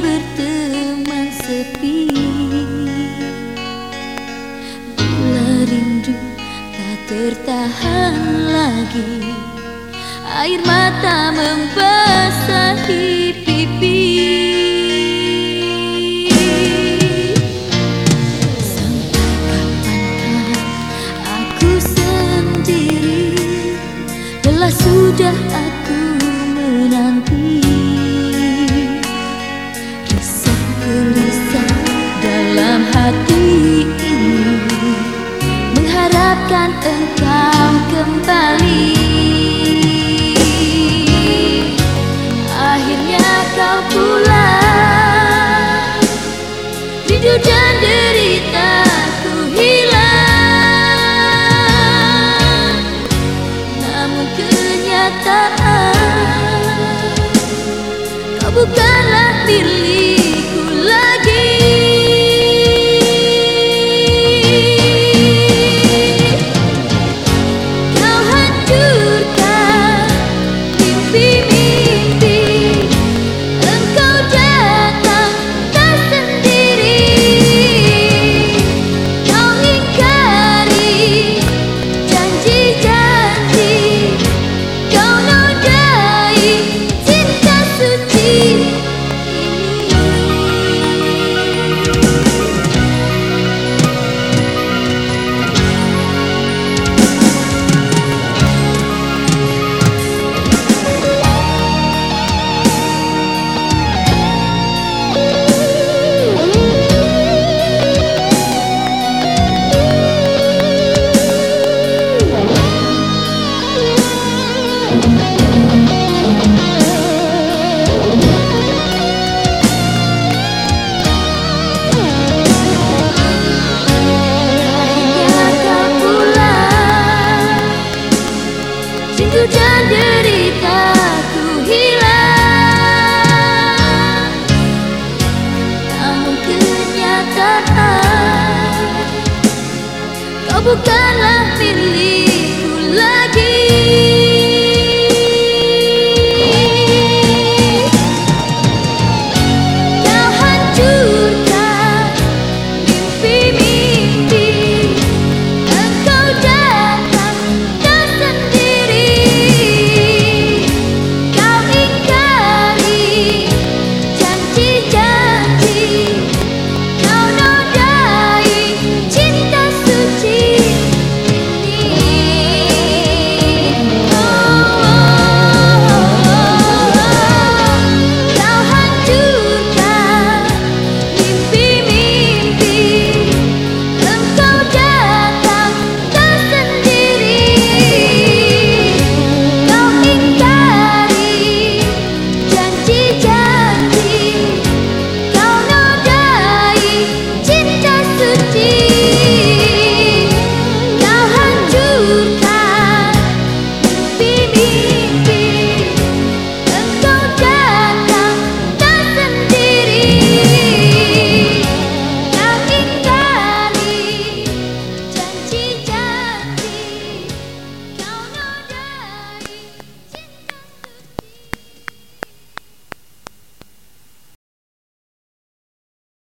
berteman sepi. Bila rindu tak tertahan lagi Air mata membasahi pipi. Sampai kapankah aku sendiri Telah sudah aku and engkau Rindu dan deritaku hilang Namun kenyataan Kau bukanlah pilihan.